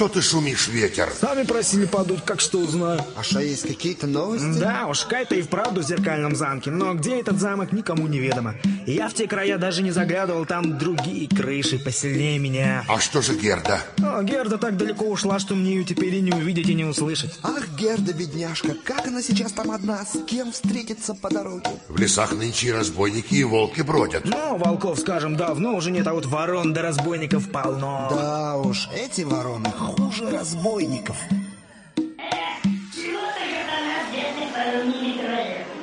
Что ты шумишь, ветер? Сами просили подуть, как что узнаю. А что, есть какие-то новости? Да уж, Кайта и вправду в зеркальном замке, но где этот замок, никому не ведомо. Я в те края даже не заглядывал, там другие крыши посильнее меня. А что же Герда? О, Герда так далеко ушла, что мне ее теперь и не увидеть, и не услышать. Ах, Герда, бедняжка, как она сейчас там одна, с кем встретится по дороге? В лесах нынче разбойники и волки бродят. Ну, волков, скажем, давно уже нет, а вот ворон да разбойников полно. Да уж, эти вороны хуже разбойников. Эх, чего-то когда нас деды порумили.